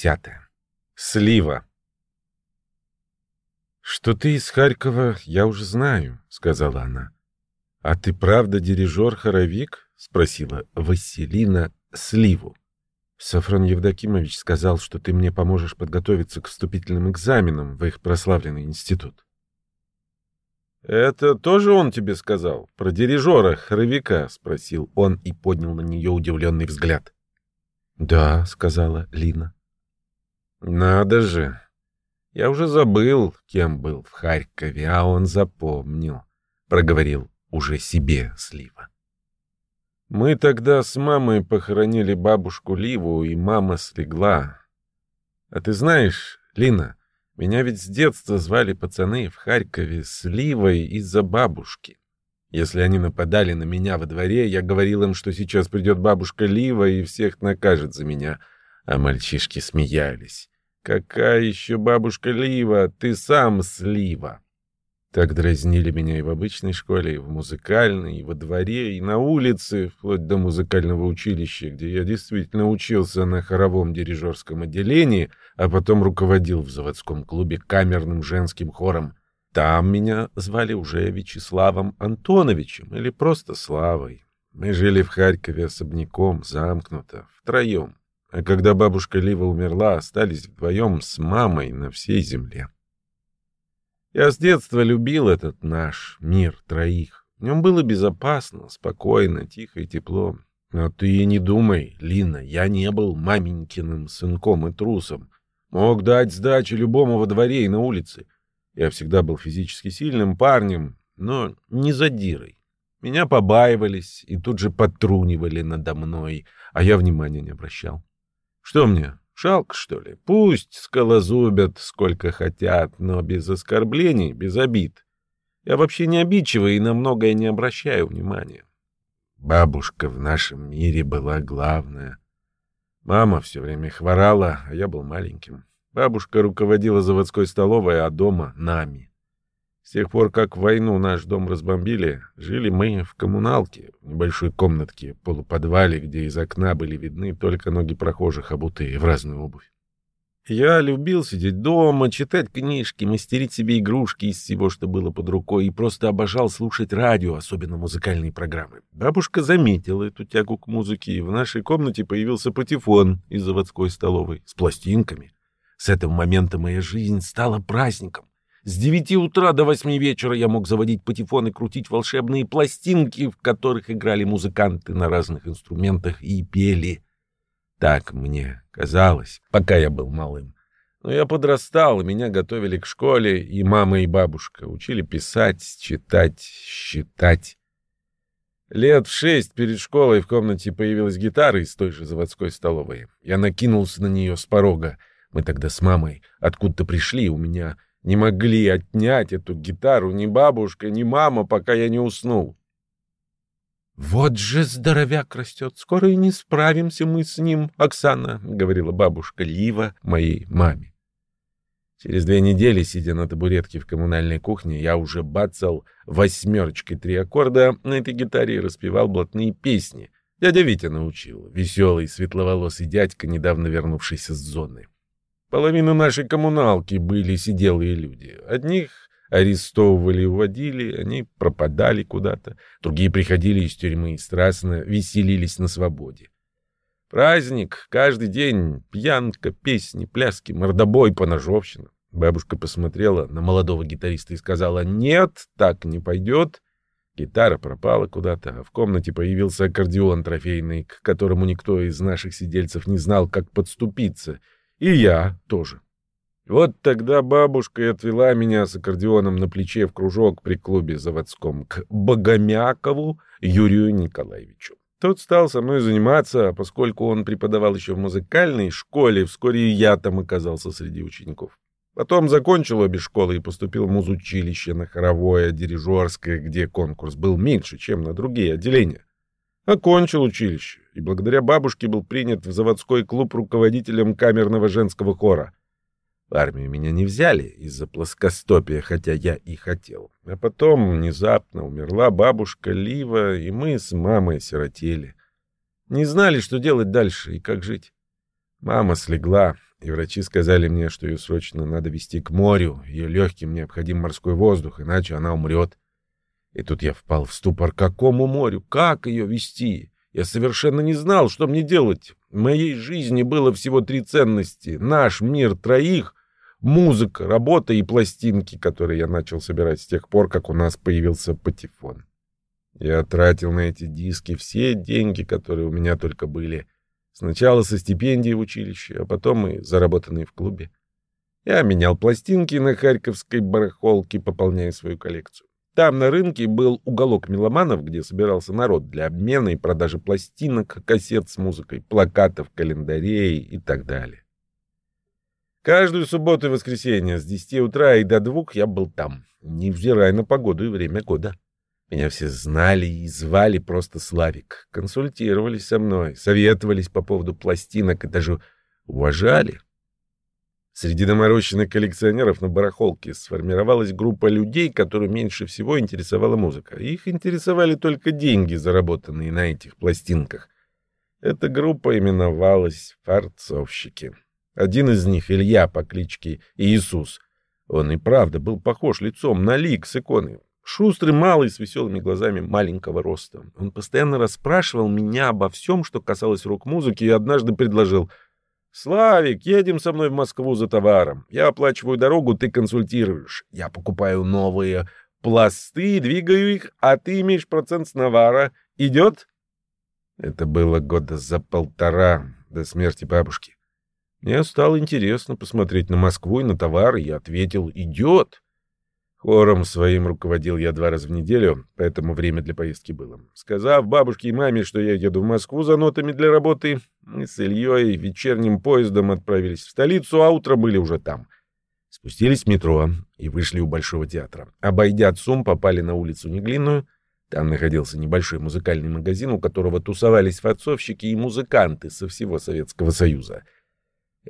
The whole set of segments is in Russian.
Десятая. Слива. «Что ты из Харькова, я уже знаю», — сказала она. «А ты правда дирижер-хоровик?» — спросила Василина Сливу. Сафрон Евдокимович сказал, что ты мне поможешь подготовиться к вступительным экзаменам в их прославленный институт. «Это тоже он тебе сказал? Про дирижера, хоровика?» — спросил он и поднял на нее удивленный взгляд. «Да», — сказала Лина. «Надо же! Я уже забыл, кем был в Харькове, а он запомнил», — проговорил уже себе Слива. «Мы тогда с мамой похоронили бабушку Ливу, и мама слегла. А ты знаешь, Лина, меня ведь с детства звали пацаны в Харькове Сливой из-за бабушки. Если они нападали на меня во дворе, я говорил им, что сейчас придет бабушка Лива и всех накажет за меня. А мальчишки смеялись. «Какая еще бабушка Лива? Ты сам слива!» Так дразнили меня и в обычной школе, и в музыкальной, и во дворе, и на улице, вплоть до музыкального училища, где я действительно учился на хоровом дирижерском отделении, а потом руководил в заводском клубе камерным женским хором. Там меня звали уже Вячеславом Антоновичем или просто Славой. Мы жили в Харькове особняком, замкнуто, втроем. А когда бабушка Лива умерла, остались вдвоем с мамой на всей земле. Я с детства любил этот наш мир троих. В нем было безопасно, спокойно, тихо и тепло. Но ты и не думай, Лина, я не был маменькиным сынком и трусом. Мог дать сдачи любому во дворе и на улице. Я всегда был физически сильным парнем, но не задирой. Меня побаивались и тут же потрунивали надо мной, а я внимания не обращал. Что мне, жалко, что ли? Пусть скалозубят сколько хотят, но без оскорблений, без обид. Я вообще не обидчивый и на многое не обращаю внимания. Бабушка в нашем мире была главная. Мама все время хворала, а я был маленьким. Бабушка руководила заводской столовой, а дома — нами. С тех пор, как войну наш дом разбомбили, жили мы в коммуналке, в небольшой комнатке, полуподвале, где из окна были видны только ноги прохожих, обутые в разную обувь. Я любил сидеть дома, читать книжки, мастерить себе игрушки из всего, что было под рукой, и просто обожал слушать радио, особенно музыкальные программы. Бабушка заметила эту тягу к музыке, и в нашей комнате появился патефон из заводской столовой с пластинками. С этого момента моя жизнь стала праздником. С девяти утра до восьми вечера я мог заводить патефон и крутить волшебные пластинки, в которых играли музыканты на разных инструментах и пели. Так мне казалось, пока я был малым. Но я подрастал, и меня готовили к школе, и мама, и бабушка учили писать, читать, считать. Лет в шесть перед школой в комнате появилась гитара из той же заводской столовой. Я накинулся на нее с порога — мы тогда с мамой откуда-то пришли, у меня не могли отнять эту гитару ни бабушка, ни мама, пока я не уснул. «Вот же здоровяк растет, скоро и не справимся мы с ним, Оксана», — говорила бабушка Лива моей маме. Через две недели, сидя на табуретке в коммунальной кухне, я уже бацал восьмерочкой три аккорда на этой гитаре и распевал блатные песни. Дядя Витя научил, веселый, светловолосый дядька, недавно вернувшийся с зоны. Половина нашей коммуналки были сиделые люди. Одних арестовывали, уводили, они пропадали куда-то. Другие приходили из тюрьмы и страстно веселились на свободе. Праздник, каждый день, пьянка, песни, пляски, мордобой, поножовщина. Бабушка посмотрела на молодого гитариста и сказала, «Нет, так не пойдет». Гитара пропала куда-то, а в комнате появился аккордеон трофейный, к которому никто из наших сидельцев не знал, как подступиться — и я тоже. Вот тогда бабушка и отвела меня с аккордеоном на плече в кружок при клубе заводском к Богомякову Юрию Николаевичу. Тот стал со мной заниматься, а поскольку он преподавал еще в музыкальной школе, вскоре и я там оказался среди учеников. Потом закончил обе школы и поступил в музучилище на хоровое, дирижерское, где конкурс был меньше, чем на другие отделения. Окончил училище и благодаря бабушке был принят в заводской клуб руководителем камерного женского хора. В армию меня не взяли из-за плоскостопия, хотя я и хотел. А потом внезапно умерла бабушка Лива, и мы с мамой сиротели. Не знали, что делать дальше и как жить. Мама слегла, и врачи сказали мне, что ее срочно надо везти к морю, ее легким необходим морской воздух, иначе она умрет. И тут я впал в ступор. Какому морю? Как ее вести? Я совершенно не знал, что мне делать. В моей жизни было всего три ценности. Наш мир троих, музыка, работа и пластинки, которые я начал собирать с тех пор, как у нас появился патефон. Я тратил на эти диски все деньги, которые у меня только были. Сначала со стипендии в училище, а потом и заработанные в клубе. Я менял пластинки на харьковской барахолке, пополняя свою коллекцию. Там на рынке был уголок меломанов, где собирался народ для обмена и продажи пластинок, кассет с музыкой, плакатов, календарей и так далее. Каждую субботу и воскресенье с 10 утра и до двух я был там, невзирая на погоду и время года. Меня все знали и звали просто Славик, консультировались со мной, советовались по поводу пластинок и даже уважали. Среди доморощенных коллекционеров на барахолке сформировалась группа людей, которую меньше всего интересовала музыка. Их интересовали только деньги, заработанные на этих пластинках. Эта группа именовалась «Фарцовщики». Один из них, Илья по кличке Иисус, он и правда был похож лицом на лик с иконы. Шустрый, малый, с веселыми глазами маленького роста. Он постоянно расспрашивал меня обо всем, что касалось рок-музыки, и однажды предложил — «Славик, едем со мной в Москву за товаром. Я оплачиваю дорогу, ты консультируешь. Я покупаю новые пласты, двигаю их, а ты имеешь процент с навара. Идет?» Это было года за полтора до смерти бабушки. Мне стало интересно посмотреть на Москву и на товар, и я ответил «Идет». Хором своим руководил я два раза в неделю, поэтому время для поездки было. Сказав бабушке и маме, что я еду в Москву за нотами для работы, мы с Ильей вечерним поездом отправились в столицу, а утром были уже там. Спустились в метро и вышли у Большого театра. Обойдя ЦУМ, попали на улицу Неглинную. Там находился небольшой музыкальный магазин, у которого тусовались фацовщики и музыканты со всего Советского Союза —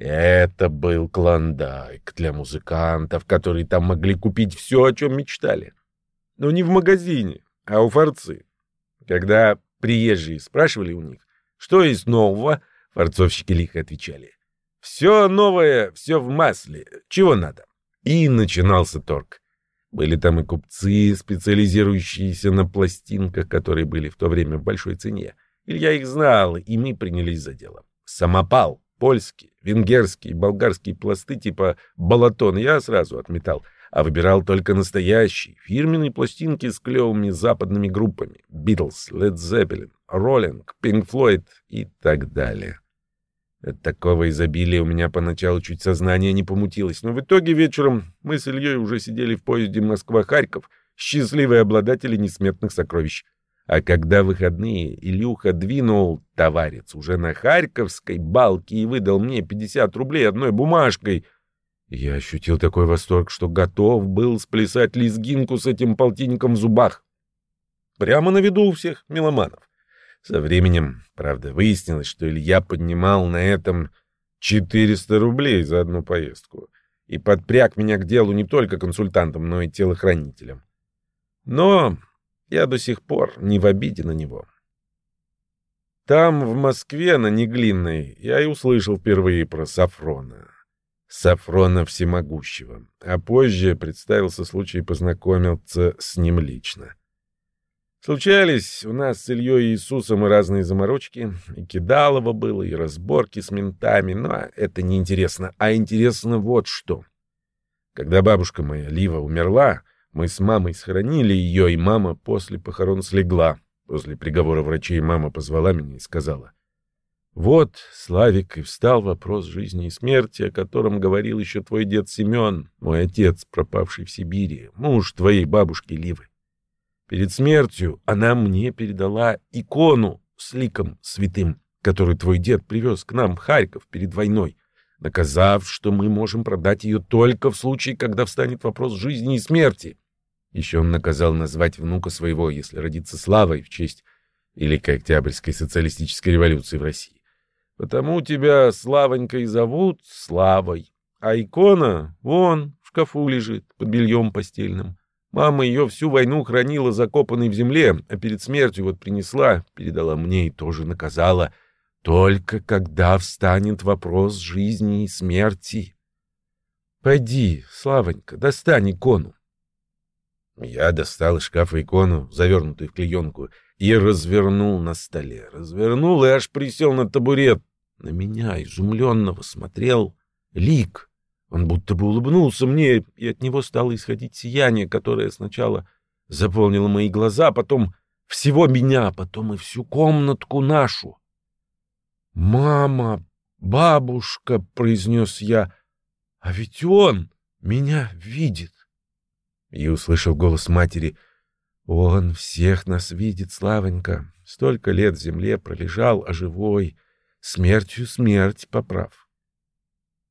это был клондайк для музыкантов, которые там могли купить все, о чем мечтали. Но не в магазине, а у форцы. Когда приезжие спрашивали у них, что из нового, форцовщики лихо отвечали. «Все новое, все в масле. Чего надо?» И начинался торг. Были там и купцы, специализирующиеся на пластинках, которые были в то время в большой цене. Илья их знал, и мы принялись за дело. Самопал Польские, венгерские, болгарские пласты типа «Балатон» я сразу отметал, а выбирал только настоящие, фирменные пластинки с клевыми западными группами «Битлз», «Лед Зеппелин», «Роллинг», «Пинк Флойд» и так далее. От такого изобилия у меня поначалу чуть сознание не помутилось, но в итоге вечером мы с Ильей уже сидели в поезде Москва-Харьков, счастливые обладатели несметных сокровищ. А когда выходные Илюха двинул товарец уже на Харьковской балке и выдал мне 50 рублей одной бумажкой, я ощутил такой восторг, что готов был сплясать лезгинку с этим полтинником в зубах. Прямо на виду у всех меломанов. Со временем, правда, выяснилось, что Илья поднимал на этом 400 рублей за одну поездку и подпряг меня к делу не только консультантом, но и телохранителем. Но я до сих пор не в обиде на него. Там, в Москве, на Неглинной, я и услышал впервые про Сафрона. Сафрона Всемогущего. А позже представился случай познакомиться с ним лично. Случались у нас с Ильей Иисусом и разные заморочки. И кидалово было, и разборки с ментами. Но это не интересно. А интересно вот что. Когда бабушка моя, Лива, умерла, мы с мамой схоронили ее, и мама после похорон слегла. После приговора врачей мама позвала меня и сказала. «Вот, Славик, и встал вопрос жизни и смерти, о котором говорил еще твой дед Семен, мой отец, пропавший в Сибири, муж твоей бабушки Ливы. Перед смертью она мне передала икону с ликом святым, которую твой дед привез к нам в Харьков перед войной наказав, что мы можем продать ее только в случае, когда встанет вопрос жизни и смерти. Еще он наказал назвать внука своего, если родится Славой в честь Великой Октябрьской социалистической революции в России. Потому тебя Славонькой зовут Славой, а икона вон в шкафу лежит под бельем постельным. Мама ее всю войну хранила закопанной в земле, а перед смертью вот принесла, передала мне и тоже наказала — Только когда встанет вопрос жизни и смерти. Пойди, Славонька, достань икону. Я достал из шкафа икону, завернутую в клеенку, и развернул на столе. Развернул и аж присел на табурет. На меня, изумленного, смотрел лик. Он будто бы улыбнулся мне, и от него стало исходить сияние, которое сначала заполнило мои глаза, потом всего меня, потом и всю комнатку нашу. «Мама, бабушка», — произнес я, — «а ведь он меня видит». И услышал голос матери. «Он всех нас видит, Славонька. Столько лет в земле пролежал, а живой. Смертью смерть поправ».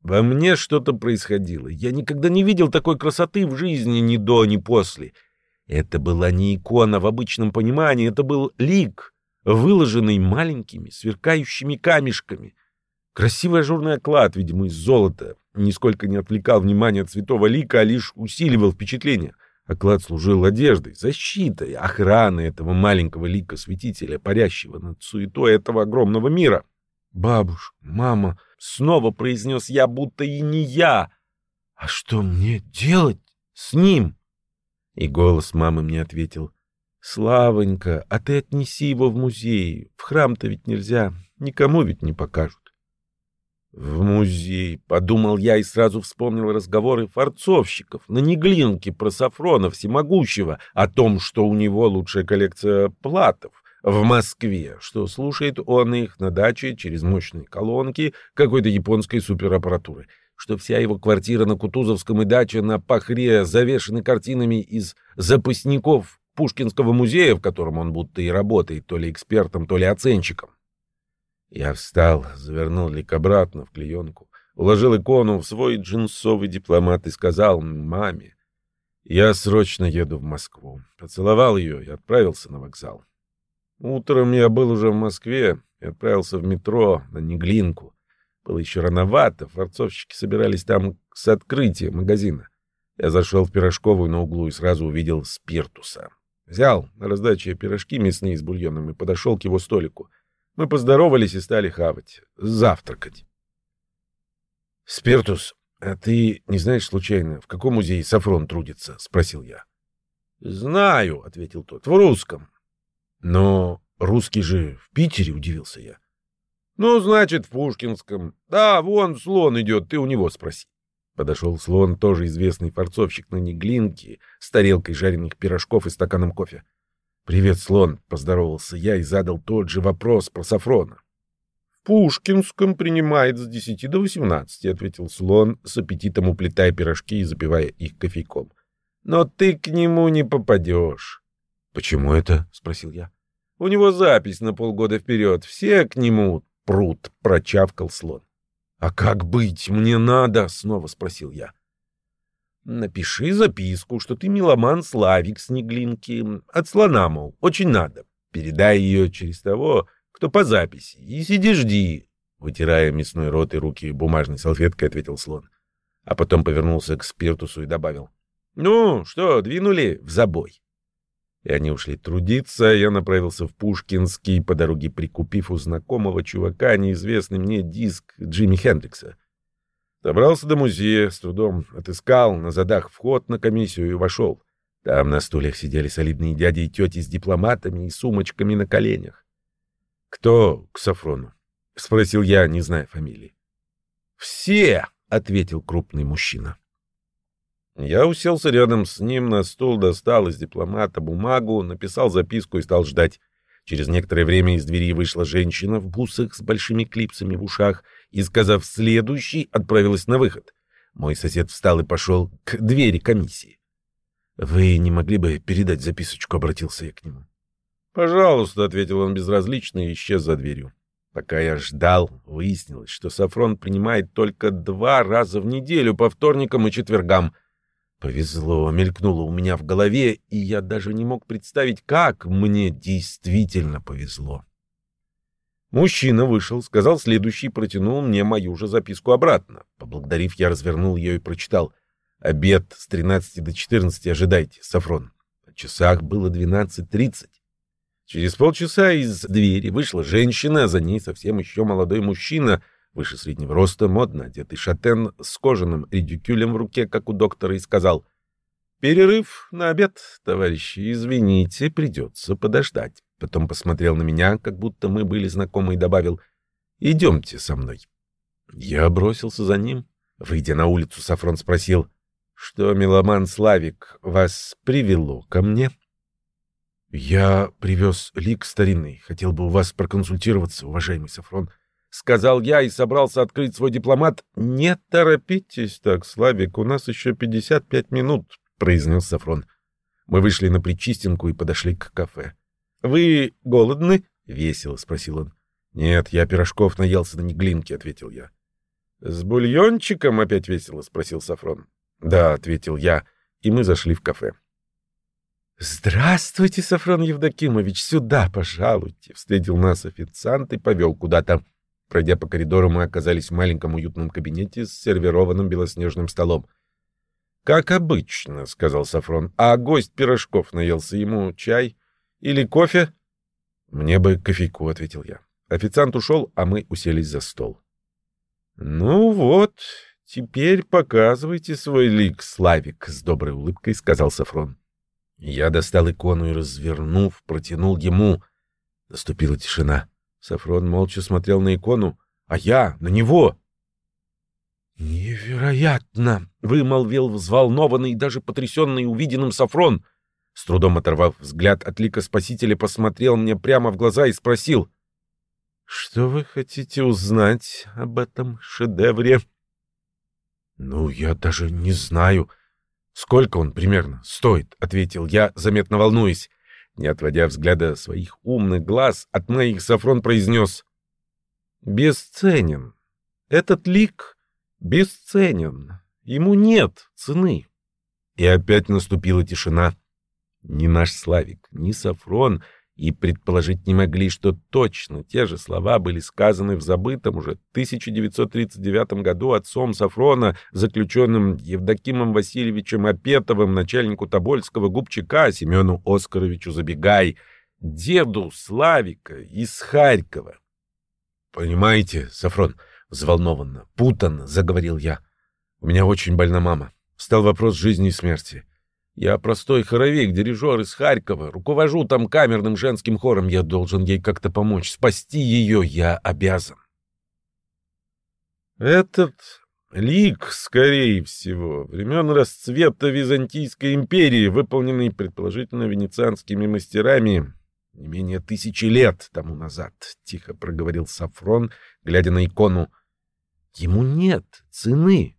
Во мне что-то происходило. Я никогда не видел такой красоты в жизни ни до, ни после. Это была не икона в обычном понимании, это был лик, выложенный маленькими сверкающими камешками. Красивый ажурный оклад, видимо, из золота, нисколько не отвлекал внимание от святого лика, а лишь усиливал впечатление. Оклад служил одеждой, защитой, охраной этого маленького лика святителя, парящего над суетой этого огромного мира. «Бабуш, мама!» — снова произнес я, будто и не я. «А что мне делать с ним?» И голос мамы мне ответил. «Славонька, а ты отнеси его в музей. В храм-то ведь нельзя, никому ведь не покажут». «В музей», — подумал я и сразу вспомнил разговоры форцовщиков на Неглинке про Сафрона Всемогущего о том, что у него лучшая коллекция платов в Москве, что слушает он их на даче через мощные колонки какой-то японской супераппаратуры, что вся его квартира на Кутузовском и дача на Пахре завешены картинами из запасников Пушкинского музея, в котором он будто и работает то ли экспертом, то ли оценщиком. Я встал, завернул лик обратно в клеенку, уложил икону в свой джинсовый дипломат и сказал маме, «Я срочно еду в Москву». Поцеловал ее и отправился на вокзал. Утром я был уже в Москве и отправился в метро на Неглинку. Было еще рановато, форцовщики собирались там с открытия магазина. Я зашел в пирожковую на углу и сразу увидел спиртуса. Взял на раздаче пирожки мясные с бульоном и подошел к его столику. Мы поздоровались и стали хавать, завтракать. «Спиртус, а ты не знаешь случайно, в каком музее Сафрон трудится?» — спросил я. «Знаю», — ответил тот, — «в русском». «Но русский же в Питере», — удивился я. «Ну, значит, в Пушкинском. Да, вон слон идет, ты у него спроси». Подошел слон, тоже известный форцовщик на Неглинке, с тарелкой жареных пирожков и стаканом кофе. «Привет, слон!» — поздоровался я и задал тот же вопрос про Сафрона. «В Пушкинском принимает с десяти до восемнадцати», — ответил слон, с аппетитом уплетая пирожки и запивая их кофейком. «Но ты к нему не попадешь». «Почему это?» — спросил я. «У него запись на полгода вперед. Все к нему прут», — прочавкал слон. «А как быть? Мне надо?» — снова спросил я. Напиши записку, что ты меломан Славик с Неглинки. От слона, мол, очень надо. Передай ее через того, кто по записи. И сиди жди. Вытирая мясной рот и руки бумажной салфеткой, ответил слон. А потом повернулся к спиртусу и добавил. Ну, что, двинули в забой? И они ушли трудиться, я направился в Пушкинский, по дороге прикупив у знакомого чувака неизвестный мне диск Джимми Хендрикса. Добрался до музея, с трудом отыскал на задах вход на комиссию и вошел. Там на стульях сидели солидные дяди и тети с дипломатами и сумочками на коленях. — Кто к Сафрону? — спросил я, не зная фамилии. — Все! — ответил крупный мужчина. Я уселся рядом с ним на стул, достал из дипломата бумагу, написал записку и стал ждать. Через некоторое время из двери вышла женщина в бусах с большими клипсами в ушах и, сказав «следующий», отправилась на выход. Мой сосед встал и пошел к двери комиссии. «Вы не могли бы передать записочку?» — обратился я к нему. «Пожалуйста», — ответил он безразлично и исчез за дверью. Пока я ждал, выяснилось, что Сафрон принимает только два раза в неделю по вторникам и четвергам — Повезло, мелькнуло у меня в голове, и я даже не мог представить, как мне действительно повезло. Мужчина вышел, сказал следующий, протянул мне мою же записку обратно. Поблагодарив, я развернул ее и прочитал. «Обед с 13 до 14 ожидайте, Сафрон». На часах было 12.30. Через полчаса из двери вышла женщина, за ней совсем еще молодой мужчина, выше среднего роста, модно одетый шатен с кожаным редикюлем в руке, как у доктора, и сказал «Перерыв на обед, товарищи, извините, придется подождать». Потом посмотрел на меня, как будто мы были знакомы, и добавил «Идемте со мной». Я бросился за ним. Выйдя на улицу, Сафрон спросил «Что, меломан Славик, вас привело ко мне?» «Я привез лик старинный. Хотел бы у вас проконсультироваться, уважаемый Сафрон». Сказал я и собрался открыть свой дипломат. «Не торопитесь так, Славик, у нас еще 55 минут», — произнес Сафрон. Мы вышли на Причистинку и подошли к кафе. «Вы голодны?» — весело спросил он. «Нет, я пирожков наелся на неглинке», — ответил я. «С бульончиком опять весело?» — спросил Сафрон. «Да», — ответил я, и мы зашли в кафе. «Здравствуйте, Сафрон Евдокимович, сюда, пожалуйте!» Встретил нас официант и повел куда-то. Пройдя по коридору, мы оказались в маленьком уютном кабинете с сервированным белоснежным столом. «Как обычно», — сказал Сафрон. «А гость пирожков наелся ему чай или кофе?» «Мне бы кофейку», — ответил я. Официант ушел, а мы уселись за стол. «Ну вот, теперь показывайте свой лик, Славик», — с доброй улыбкой сказал Сафрон. Я достал икону и, развернув, протянул ему. Наступила тишина. Сафрон молча смотрел на икону, а я — на него. «Невероятно!» — вымолвил взволнованный и даже потрясенный увиденным Сафрон. С трудом оторвав взгляд от лика Спасителя, посмотрел мне прямо в глаза и спросил. «Что вы хотите узнать об этом шедевре?» «Ну, я даже не знаю», «Сколько он примерно стоит?» — ответил я, заметно волнуясь. Не отводя взгляда своих умных глаз, от моих Сафрон произнес. «Бесценен. Этот лик бесценен. Ему нет цены». И опять наступила тишина. Ни наш Славик, ни Сафрон и предположить не могли, что точно те же слова были сказаны в забытом уже 1939 году отцом Сафрона, заключенным Евдокимом Васильевичем Апетовым, начальнику Тобольского губчака Семену Оскаровичу Забегай, деду Славика из Харькова. «Понимаете, Сафрон, взволнованно, путанно, — заговорил я, — у меня очень больна мама. Стал вопрос жизни и смерти. Я простой хоровик, дирижер из Харькова, руковожу там камерным женским хором. Я должен ей как-то помочь. Спасти ее я обязан. Этот лик, скорее всего, времен расцвета Византийской империи, выполненный, предположительно, венецианскими мастерами не менее тысячи лет тому назад, — тихо проговорил Сафрон, глядя на икону. Ему нет цены.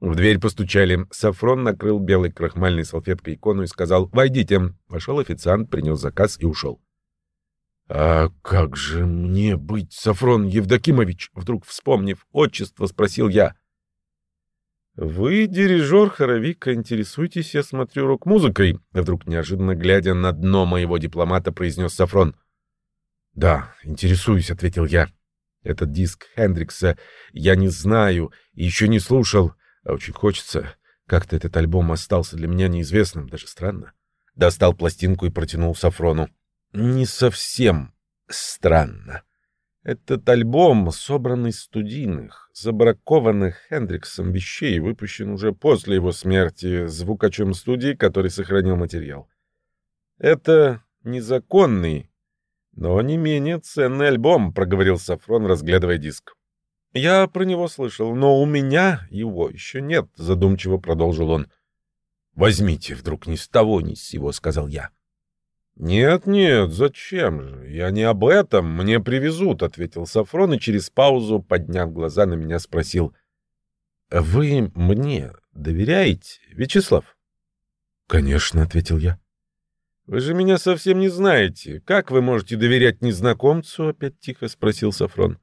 В дверь постучали. Сафрон накрыл белой крахмальной салфеткой икону и сказал «Войдите». Вошел официант, принес заказ и ушел. «А как же мне быть, Сафрон Евдокимович?» Вдруг вспомнив отчество, спросил я. «Вы, дирижер хоровика, интересуетесь, я смотрю, рок-музыкой?» Вдруг неожиданно глядя на дно моего дипломата, произнес Сафрон. «Да, интересуюсь», — ответил я. «Этот диск Хендрикса я не знаю и еще не слушал. А очень хочется. Как-то этот альбом остался для меня неизвестным, даже странно. Достал пластинку и протянул Сафрону. Не совсем странно. Этот альбом собран из студийных, забракованных Хендриксом вещей, выпущен уже после его смерти звукачом студии, который сохранил материал. Это незаконный, но не менее ценный альбом, проговорил Сафрон, разглядывая диск. «Я про него слышал, но у меня его еще нет», — задумчиво продолжил он. «Возьмите вдруг ни с того, ни с сего», — сказал я. «Нет-нет, зачем же? Я не об этом, мне привезут», — ответил Сафрон и через паузу, подняв глаза на меня, спросил. «Вы мне доверяете, Вячеслав?» «Конечно», — ответил я. «Вы же меня совсем не знаете. Как вы можете доверять незнакомцу?» — опять тихо спросил Сафрон.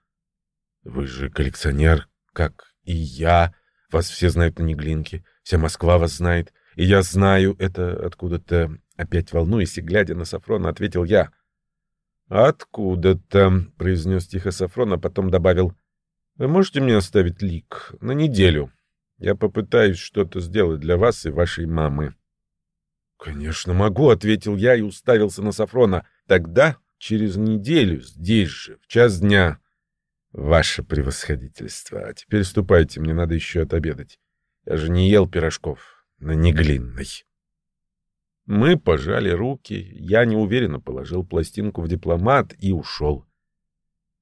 Вы же коллекционер, как и я. Вас все знают на Неглинке. Вся Москва вас знает. И я знаю это откуда-то. Опять волнуясь и глядя на Сафрона, ответил я. «Откуда-то», — произнес тихо Сафрон, а потом добавил. «Вы можете мне оставить лик на неделю? Я попытаюсь что-то сделать для вас и вашей мамы». «Конечно могу», — ответил я и уставился на Сафрона. Тогда, через неделю, здесь же, в час дня. Ваше превосходительство. А теперь ступайте, мне надо еще отобедать. Я же не ел пирожков на неглинной. Мы пожали руки, я неуверенно положил пластинку в дипломат и ушел.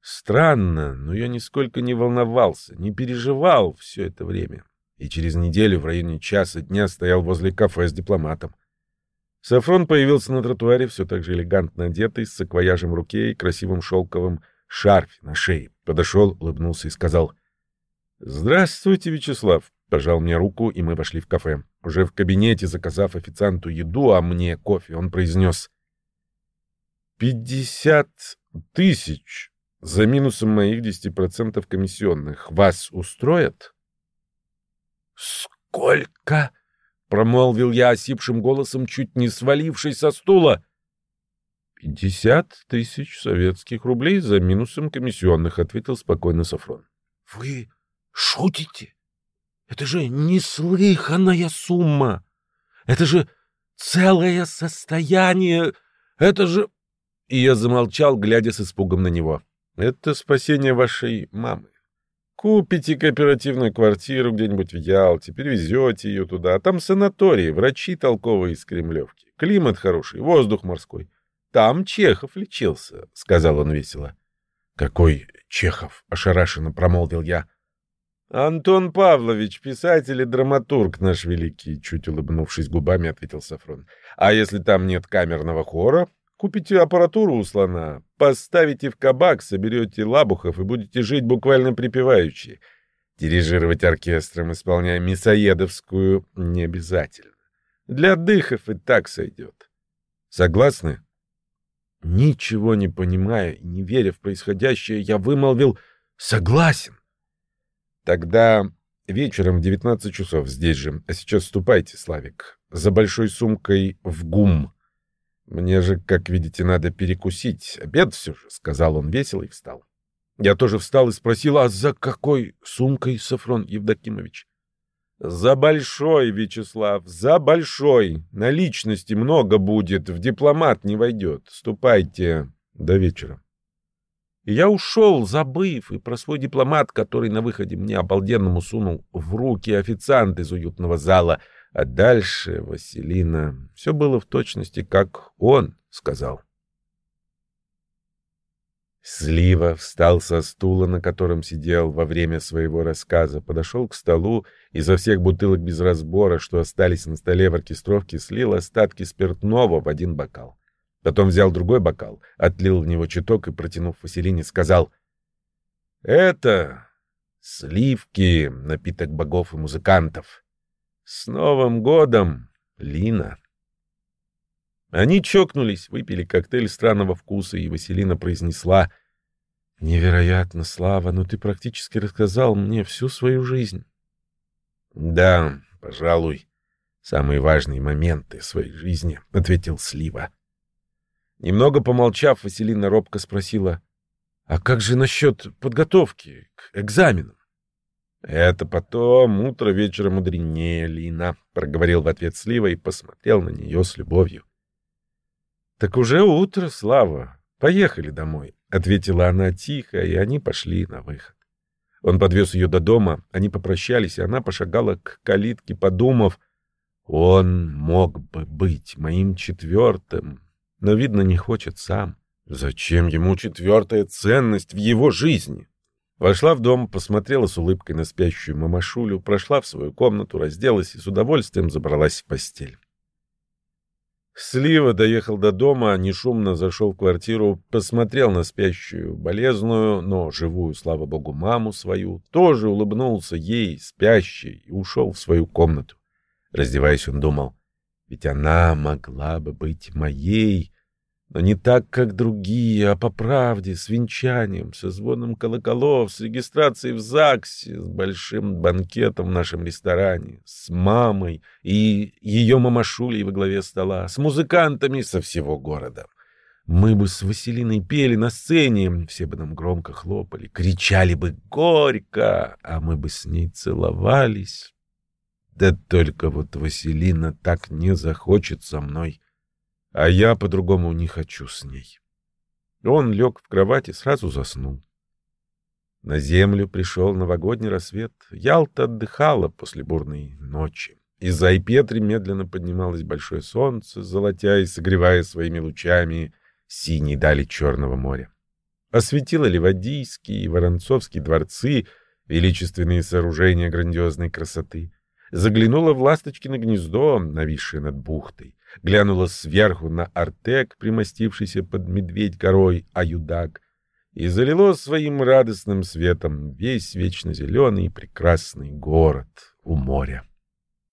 Странно, но я нисколько не волновался, не переживал все это время. И через неделю в районе часа дня стоял возле кафе с дипломатом. Сафрон появился на тротуаре, все так же элегантно одетый, с саквояжем в руке и красивым шелковым шарфе на шее. Подошел, улыбнулся и сказал «Здравствуйте, Вячеслав пожал мне руку, и мы вошли в кафе. Уже в кабинете, заказав официанту еду, а мне кофе, он произнес «Пятьдесят тысяч за минусом моих десяти процентов комиссионных. Вас устроят?» «Сколько?» — промолвил я осипшим голосом, чуть не свалившись со стула. «Пятьдесят тысяч советских рублей за минусом комиссионных», — ответил спокойно Сафрон. «Вы шутите?» Это же неслыханная сумма. Это же целое состояние. Это же... И я замолчал, глядя с испугом на него. Это спасение вашей мамы. Купите кооперативную квартиру где-нибудь в Ялте, перевезете ее туда, а там санатории, врачи толковые из Кремлевки, климат хороший, воздух морской. Там Чехов лечился, — сказал он весело. — Какой Чехов? — ошарашенно промолвил я. Антон Павлович, писатель и драматург наш великий, чуть улыбнувшись губами, ответил Сафрон. А если там нет камерного хора, купите аппаратуру у слона, поставите в кабак, соберете лабухов и будете жить буквально припеваючи. Дирижировать оркестром, исполняя мясоедовскую, не обязательно. Для отдыхов и так сойдет. Согласны? Ничего не понимая и не веря в происходящее, я вымолвил «Согласен». Тогда вечером в 19 часов здесь же. А сейчас ступайте, Славик, за большой сумкой в ГУМ. Мне же, как видите, надо перекусить. Обед все же, — сказал он весело и встал. Я тоже встал и спросил, а за какой сумкой, Сафрон Евдокимович? За большой, Вячеслав, за большой. Наличности много будет, в дипломат не войдет. Ступайте до вечера. И я ушел, забыв и про свой дипломат, который на выходе мне обалденному сунул в руки официант из уютного зала. А дальше, Василина, все было в точности, как он сказал. Слива встал со стула, на котором сидел во время своего рассказа, подошел к столу и за всех бутылок без разбора, что остались на столе в оркестровке, слил остатки спиртного в один бокал. Потом взял другой бокал, отлил в него чуток и, протянув Василине, сказал «Это сливки, напиток богов и музыкантов. С Новым годом, Лина!» Они чокнулись, выпили коктейль странного вкуса, и Василина произнесла «Невероятно, Слава, но ты практически рассказал мне всю свою жизнь». «Да, пожалуй, самые важные моменты своей жизни», — ответил Слива. Немного помолчав, Василина робко спросила, «А как же насчет подготовки к экзаменам?» «Это потом, утро вечера мудренее, Лина», — проговорил в ответ Слива и посмотрел на нее с любовью. «Так уже утро, Слава. Поехали домой», — ответила она тихо, и они пошли на выход. Он подвез ее до дома, они попрощались, и она пошагала к калитке, подумав, «Он мог бы быть моим четвертым, но, видно, не хочет сам. Зачем ему четвертая ценность в его жизни? Вошла в дом, посмотрела с улыбкой на спящую мамашулю, прошла в свою комнату, разделась и с удовольствием забралась в постель. Слива доехал до дома, нешумно зашел в квартиру, посмотрел на спящую, болезную, но живую, слава богу, маму свою, тоже улыбнулся ей, спящей, и ушел в свою комнату. Раздеваясь, он думал, ведь она могла бы быть моей, но не так, как другие, а по правде, с венчанием, со звоном колоколов, с регистрацией в ЗАГСе, с большим банкетом в нашем ресторане, с мамой и ее мамашулей во главе стола, с музыкантами со всего города. Мы бы с Василиной пели на сцене, все бы нам громко хлопали, кричали бы горько, а мы бы с ней целовались. Да только вот Василина так не захочет со мной а я по-другому не хочу с ней. Он лег в кровать и сразу заснул. На землю пришел новогодний рассвет. Ялта отдыхала после бурной ночи. Из-за Айпетри медленно поднималось большое солнце, золотя и согревая своими лучами синие дали Черного моря. Осветило Ливадийские и Воронцовские дворцы, величественные сооружения грандиозной красоты. Заглянула в ласточкино гнездо, нависшее над бухтой. Глянула сверху на Артек, примостившийся под медведь горой Аюдак, и залило своим радостным светом весь вечно зеленый и прекрасный город у моря.